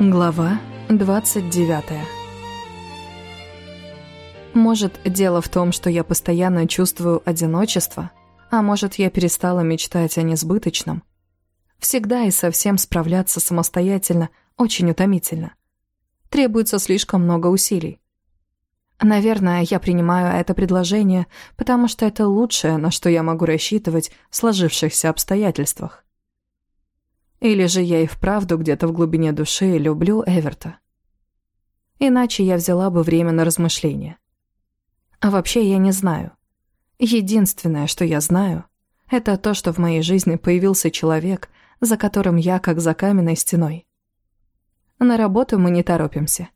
Глава 29 Может, дело в том, что я постоянно чувствую одиночество, а может, я перестала мечтать о несбыточном. Всегда и совсем справляться самостоятельно очень утомительно. Требуется слишком много усилий. Наверное, я принимаю это предложение, потому что это лучшее, на что я могу рассчитывать в сложившихся обстоятельствах. Или же я и вправду где-то в глубине души люблю Эверта. Иначе я взяла бы время на размышления. А вообще я не знаю. Единственное, что я знаю, это то, что в моей жизни появился человек, за которым я как за каменной стеной. На работу мы не торопимся.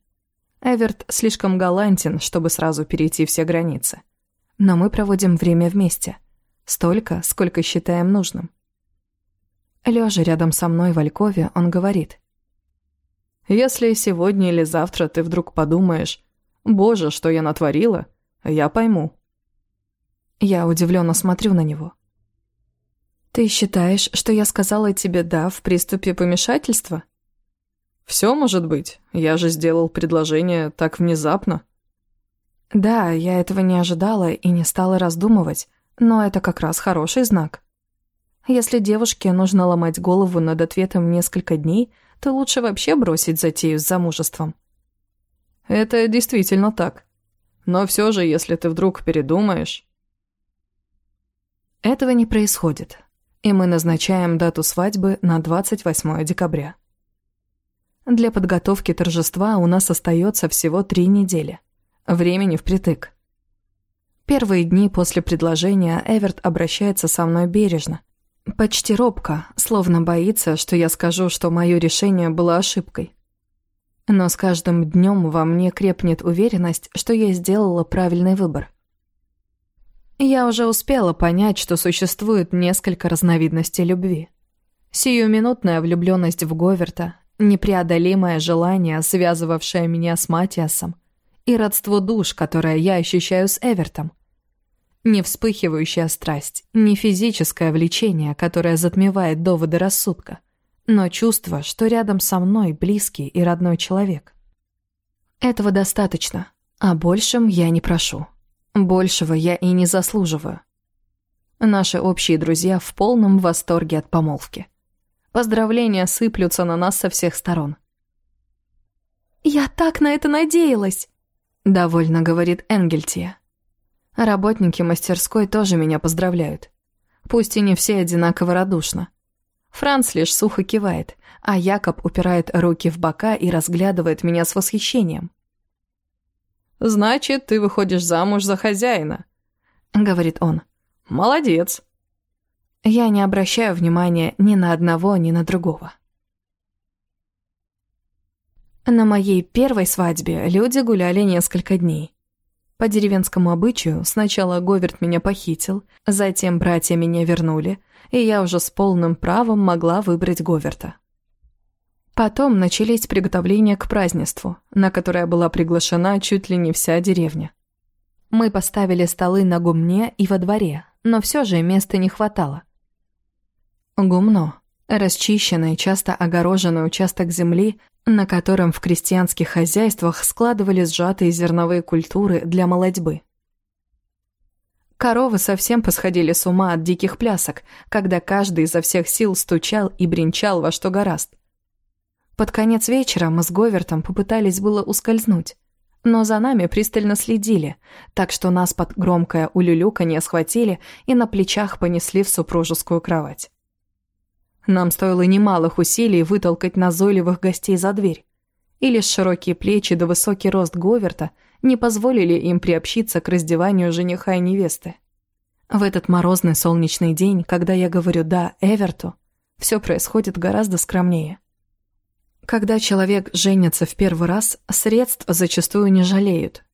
Эверт слишком галантен, чтобы сразу перейти все границы. Но мы проводим время вместе. Столько, сколько считаем нужным. Лежа рядом со мной в Алькове, он говорит. «Если сегодня или завтра ты вдруг подумаешь, «Боже, что я натворила», я пойму». Я удивленно смотрю на него. «Ты считаешь, что я сказала тебе «да» в приступе помешательства?» «Все может быть. Я же сделал предложение так внезапно». «Да, я этого не ожидала и не стала раздумывать, но это как раз хороший знак». Если девушке нужно ломать голову над ответом несколько дней, то лучше вообще бросить затею с замужеством. Это действительно так. Но все же, если ты вдруг передумаешь... Этого не происходит, и мы назначаем дату свадьбы на 28 декабря. Для подготовки торжества у нас остается всего три недели. Времени впритык. Первые дни после предложения Эверт обращается со мной бережно, Почти робко, словно боится, что я скажу, что мое решение было ошибкой. Но с каждым днем во мне крепнет уверенность, что я сделала правильный выбор. Я уже успела понять, что существует несколько разновидностей любви. Сиюминутная влюбленность в Говерта, непреодолимое желание, связывавшее меня с Матиасом, и родство душ, которое я ощущаю с Эвертом. Не вспыхивающая страсть, не физическое влечение, которое затмевает доводы рассудка, но чувство, что рядом со мной близкий и родной человек. Этого достаточно, а большем я не прошу. Большего я и не заслуживаю. Наши общие друзья в полном восторге от помолвки. Поздравления сыплются на нас со всех сторон. «Я так на это надеялась!» — довольно говорит Энгельтия. Работники мастерской тоже меня поздравляют. Пусть и не все одинаково радушно. Франц лишь сухо кивает, а Якоб упирает руки в бока и разглядывает меня с восхищением. «Значит, ты выходишь замуж за хозяина», — говорит он. «Молодец». Я не обращаю внимания ни на одного, ни на другого. На моей первой свадьбе люди гуляли несколько дней. По деревенскому обычаю, сначала Говерт меня похитил, затем братья меня вернули, и я уже с полным правом могла выбрать Говерта. Потом начались приготовления к празднеству, на которое была приглашена чуть ли не вся деревня. Мы поставили столы на гумне и во дворе, но все же места не хватало. Гумно Расчищенный, часто огороженный участок земли, на котором в крестьянских хозяйствах складывали сжатые зерновые культуры для молодьбы. Коровы совсем посходили с ума от диких плясок, когда каждый изо всех сил стучал и бренчал во что гораст. Под конец вечера мы с Говертом попытались было ускользнуть, но за нами пристально следили, так что нас под громкое улюлюканье схватили и на плечах понесли в супружескую кровать. Нам стоило немалых усилий вытолкать назойливых гостей за дверь. И лишь широкие плечи да высокий рост Говерта не позволили им приобщиться к раздеванию жениха и невесты. В этот морозный солнечный день, когда я говорю «да» Эверту, все происходит гораздо скромнее. Когда человек женится в первый раз, средств зачастую не жалеют.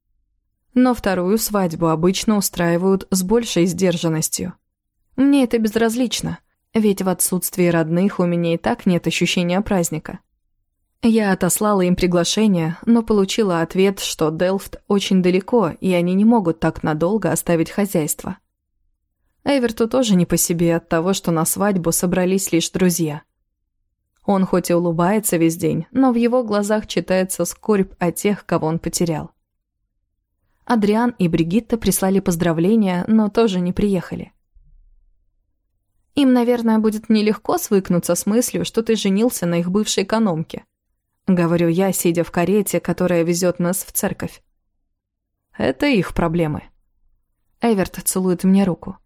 Но вторую свадьбу обычно устраивают с большей сдержанностью. Мне это безразлично – ведь в отсутствии родных у меня и так нет ощущения праздника. Я отослала им приглашение, но получила ответ, что Делфт очень далеко, и они не могут так надолго оставить хозяйство. Эверту тоже не по себе от того, что на свадьбу собрались лишь друзья. Он хоть и улыбается весь день, но в его глазах читается скорбь о тех, кого он потерял. Адриан и Бригитта прислали поздравления, но тоже не приехали. Им, наверное, будет нелегко свыкнуться с мыслью, что ты женился на их бывшей экономке. Говорю я, сидя в карете, которая везет нас в церковь. Это их проблемы. Эверт целует мне руку.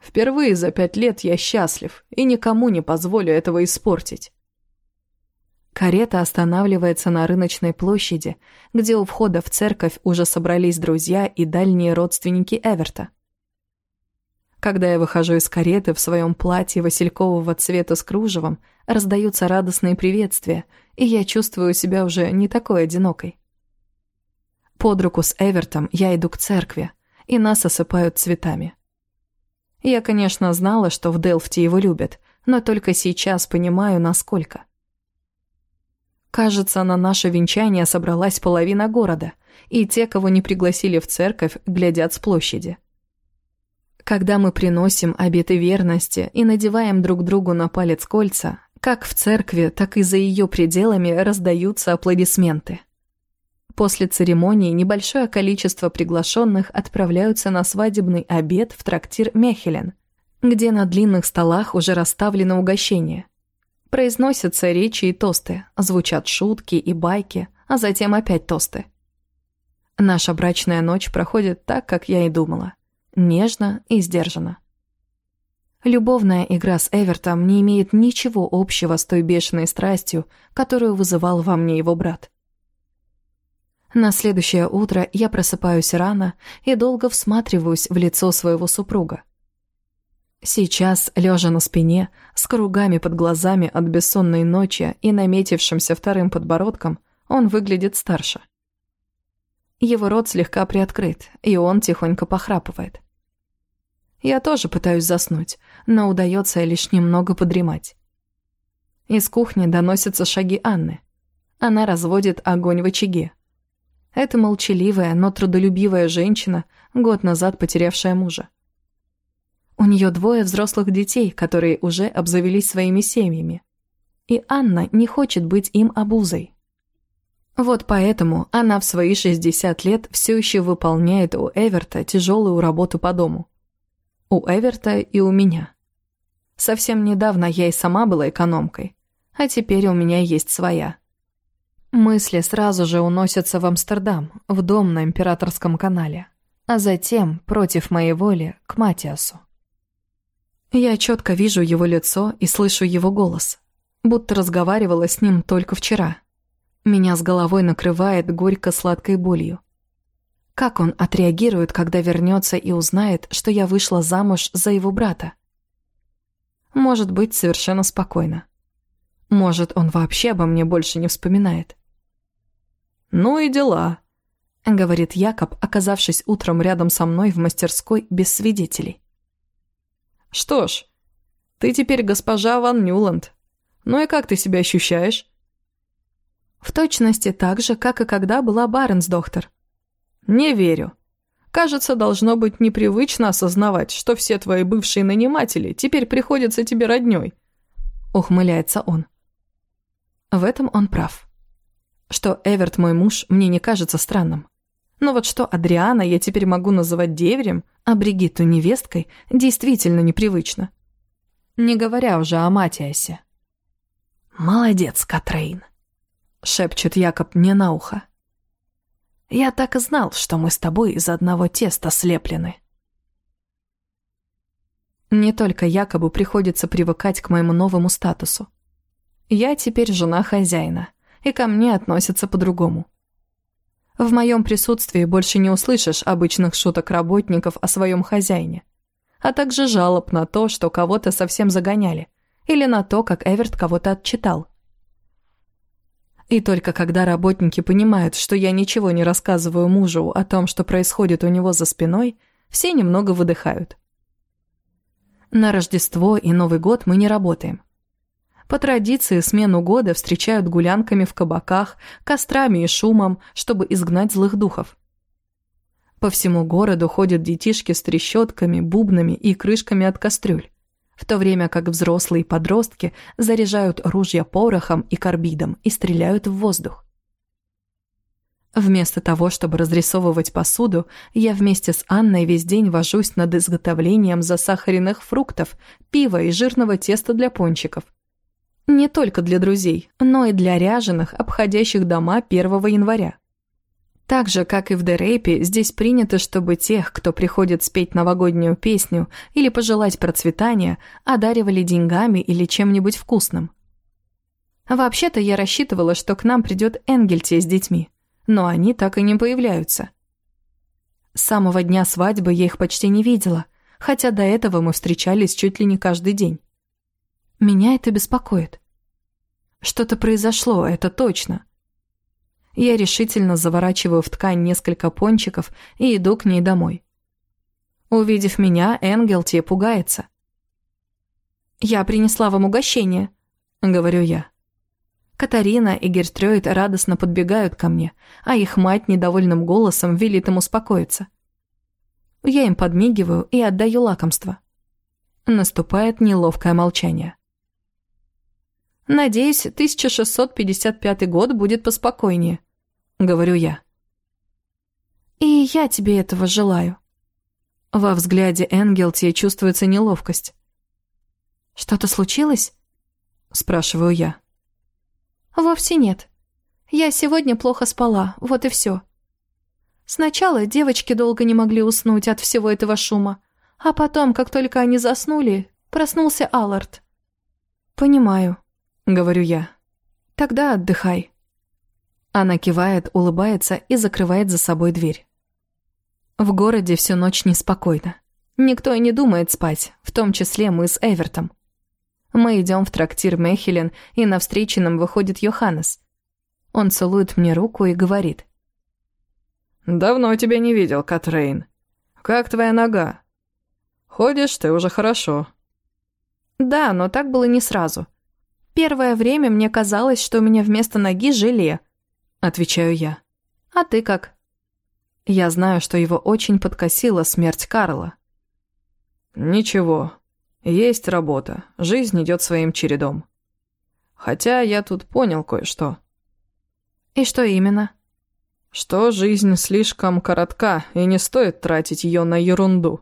Впервые за пять лет я счастлив и никому не позволю этого испортить. Карета останавливается на рыночной площади, где у входа в церковь уже собрались друзья и дальние родственники Эверта. Когда я выхожу из кареты в своем платье василькового цвета с кружевом, раздаются радостные приветствия, и я чувствую себя уже не такой одинокой. Под руку с Эвертом я иду к церкви, и нас осыпают цветами. Я, конечно, знала, что в Делфте его любят, но только сейчас понимаю, насколько. Кажется, на наше венчание собралась половина города, и те, кого не пригласили в церковь, глядят с площади. Когда мы приносим обеты верности и надеваем друг другу на палец кольца, как в церкви, так и за ее пределами раздаются аплодисменты. После церемонии небольшое количество приглашенных отправляются на свадебный обед в трактир Мехелен, где на длинных столах уже расставлены угощения. Произносятся речи и тосты, звучат шутки и байки, а затем опять тосты. Наша брачная ночь проходит так, как я и думала. Нежно и сдержанно. Любовная игра с Эвертом не имеет ничего общего с той бешеной страстью, которую вызывал во мне его брат. На следующее утро я просыпаюсь рано и долго всматриваюсь в лицо своего супруга. Сейчас, лежа на спине, с кругами под глазами от бессонной ночи и наметившимся вторым подбородком, он выглядит старше. Его рот слегка приоткрыт, и он тихонько похрапывает. Я тоже пытаюсь заснуть, но удается лишь немного подремать. Из кухни доносятся шаги Анны. Она разводит огонь в очаге. Это молчаливая, но трудолюбивая женщина, год назад потерявшая мужа. У нее двое взрослых детей, которые уже обзавелись своими семьями. И Анна не хочет быть им обузой. Вот поэтому она в свои 60 лет все еще выполняет у Эверта тяжелую работу по дому. У Эверта и у меня. Совсем недавно я и сама была экономкой, а теперь у меня есть своя. Мысли сразу же уносятся в Амстердам, в дом на Императорском канале, а затем, против моей воли, к Матиасу. Я четко вижу его лицо и слышу его голос, будто разговаривала с ним только вчера. Меня с головой накрывает горько-сладкой болью. Как он отреагирует, когда вернется и узнает, что я вышла замуж за его брата? Может быть, совершенно спокойно. Может, он вообще обо мне больше не вспоминает. «Ну и дела», — говорит Якоб, оказавшись утром рядом со мной в мастерской без свидетелей. «Что ж, ты теперь госпожа Ван Нюланд. Ну и как ты себя ощущаешь?» «В точности так же, как и когда была Баренс, доктор». «Не верю. Кажется, должно быть непривычно осознавать, что все твои бывшие наниматели теперь приходятся тебе роднёй», — ухмыляется он. В этом он прав. Что Эверт мой муж, мне не кажется странным. Но вот что Адриана я теперь могу называть деверем, а Бригитту невесткой, действительно непривычно. Не говоря уже о Матиасе. «Молодец, Катрейн», — шепчет Якоб мне на ухо. «Я так и знал, что мы с тобой из одного теста слеплены». Не только Якобу приходится привыкать к моему новому статусу. Я теперь жена хозяина, и ко мне относятся по-другому. В моем присутствии больше не услышишь обычных шуток работников о своем хозяине, а также жалоб на то, что кого-то совсем загоняли, или на то, как Эверт кого-то отчитал. И только когда работники понимают, что я ничего не рассказываю мужу о том, что происходит у него за спиной, все немного выдыхают. На Рождество и Новый год мы не работаем. По традиции смену года встречают гулянками в кабаках, кострами и шумом, чтобы изгнать злых духов. По всему городу ходят детишки с трещотками, бубнами и крышками от кастрюль, в то время как взрослые подростки заряжают ружья порохом и карбидом и стреляют в воздух. Вместо того, чтобы разрисовывать посуду, я вместе с Анной весь день вожусь над изготовлением засахаренных фруктов, пива и жирного теста для пончиков. Не только для друзей, но и для ряженых, обходящих дома 1 января. Так же, как и в Дерейпе, здесь принято, чтобы тех, кто приходит спеть новогоднюю песню или пожелать процветания, одаривали деньгами или чем-нибудь вкусным. Вообще-то я рассчитывала, что к нам придет Энгельте с детьми но они так и не появляются. С самого дня свадьбы я их почти не видела, хотя до этого мы встречались чуть ли не каждый день. Меня это беспокоит. Что-то произошло, это точно. Я решительно заворачиваю в ткань несколько пончиков и иду к ней домой. Увидев меня, Энгел те пугается. «Я принесла вам угощение», — говорю я. Катарина и Гертрёйд радостно подбегают ко мне, а их мать недовольным голосом велит им успокоиться. Я им подмигиваю и отдаю лакомство. Наступает неловкое молчание. «Надеюсь, 1655 год будет поспокойнее», — говорю я. «И я тебе этого желаю». Во взгляде Энгелти чувствуется неловкость. «Что-то случилось?» — спрашиваю я. «Вовсе нет. Я сегодня плохо спала, вот и все. Сначала девочки долго не могли уснуть от всего этого шума, а потом, как только они заснули, проснулся Аллард». «Понимаю», — говорю я. «Тогда отдыхай». Она кивает, улыбается и закрывает за собой дверь. В городе всю ночь неспокойно. Никто и не думает спать, в том числе мы с Эвертом. Мы идем в трактир Мехелен, и навстречу нам выходит Йоханнес. Он целует мне руку и говорит. «Давно тебя не видел, Катрейн. Как твоя нога? Ходишь ты уже хорошо». «Да, но так было не сразу. Первое время мне казалось, что у меня вместо ноги желе», — отвечаю я. «А ты как?» Я знаю, что его очень подкосила смерть Карла. «Ничего, есть работа, жизнь идет своим чередом. Хотя я тут понял кое-что. И что именно? Что жизнь слишком коротка, и не стоит тратить ее на ерунду.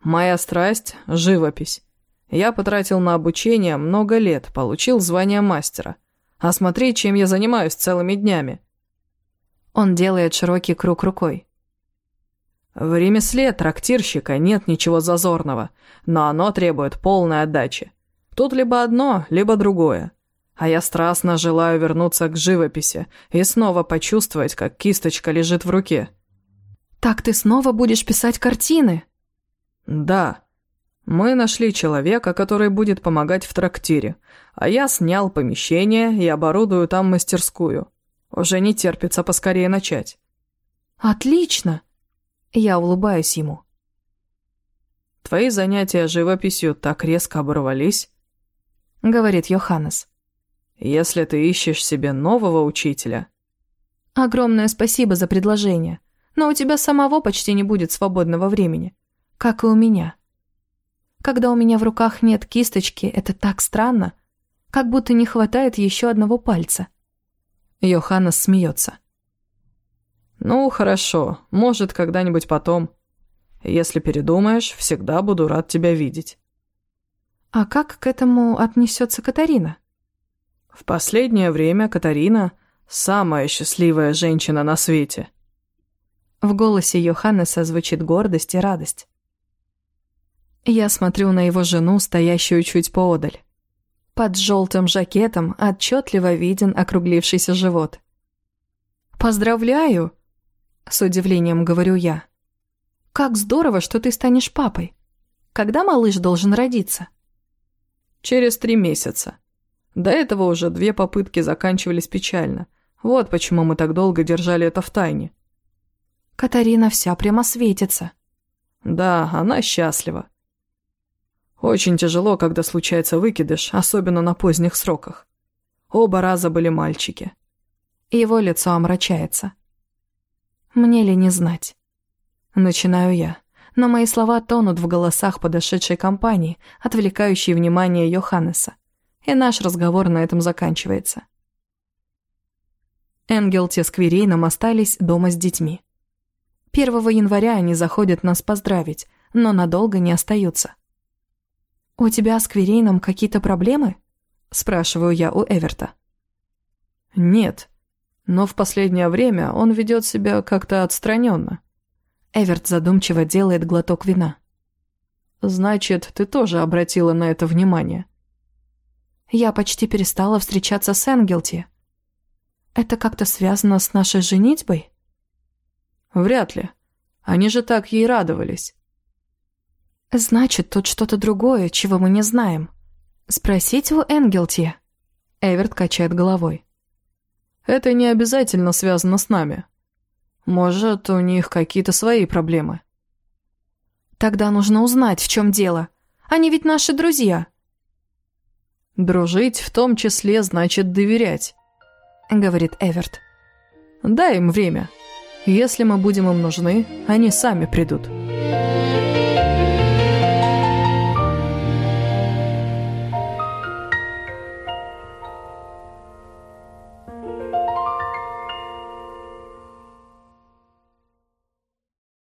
Моя страсть — живопись. Я потратил на обучение много лет, получил звание мастера. А смотри, чем я занимаюсь целыми днями. Он делает широкий круг рукой. В ремесле трактирщика нет ничего зазорного, но оно требует полной отдачи. Тут либо одно, либо другое. А я страстно желаю вернуться к живописи и снова почувствовать, как кисточка лежит в руке. «Так ты снова будешь писать картины?» «Да. Мы нашли человека, который будет помогать в трактире, а я снял помещение и оборудую там мастерскую. Уже не терпится поскорее начать». «Отлично!» Я улыбаюсь ему. «Твои занятия живописью так резко оборвались», — говорит Йоханнес. «Если ты ищешь себе нового учителя...» «Огромное спасибо за предложение, но у тебя самого почти не будет свободного времени, как и у меня. Когда у меня в руках нет кисточки, это так странно, как будто не хватает еще одного пальца». Йоханнес смеется. «Ну, хорошо, может, когда-нибудь потом. Если передумаешь, всегда буду рад тебя видеть». «А как к этому отнесется Катарина?» «В последнее время Катарина – самая счастливая женщина на свете». В голосе Йоханнеса звучит гордость и радость. Я смотрю на его жену, стоящую чуть поодаль. Под желтым жакетом отчетливо виден округлившийся живот. «Поздравляю!» С удивлением говорю я. «Как здорово, что ты станешь папой. Когда малыш должен родиться?» «Через три месяца. До этого уже две попытки заканчивались печально. Вот почему мы так долго держали это в тайне». «Катарина вся прямо светится». «Да, она счастлива». Очень тяжело, когда случается выкидыш, особенно на поздних сроках. Оба раза были мальчики. Его лицо омрачается. Мне ли не знать? Начинаю я, но мои слова тонут в голосах подошедшей компании, отвлекающей внимание Йоханнеса, и наш разговор на этом заканчивается. Энгелти с Квирейном остались дома с детьми. 1 января они заходят нас поздравить, но надолго не остаются. «У тебя с Квирейном какие-то проблемы?» – спрашиваю я у Эверта. «Нет», но в последнее время он ведет себя как-то отстраненно. Эверт задумчиво делает глоток вина. «Значит, ты тоже обратила на это внимание?» «Я почти перестала встречаться с Энгелти. Это как-то связано с нашей женитьбой?» «Вряд ли. Они же так ей радовались». «Значит, тут что-то другое, чего мы не знаем. Спросить у Энгелти?» Эверт качает головой. Это не обязательно связано с нами. Может, у них какие-то свои проблемы. Тогда нужно узнать, в чем дело. Они ведь наши друзья. Дружить в том числе значит доверять, говорит Эверт. Дай им время. Если мы будем им нужны, они сами придут.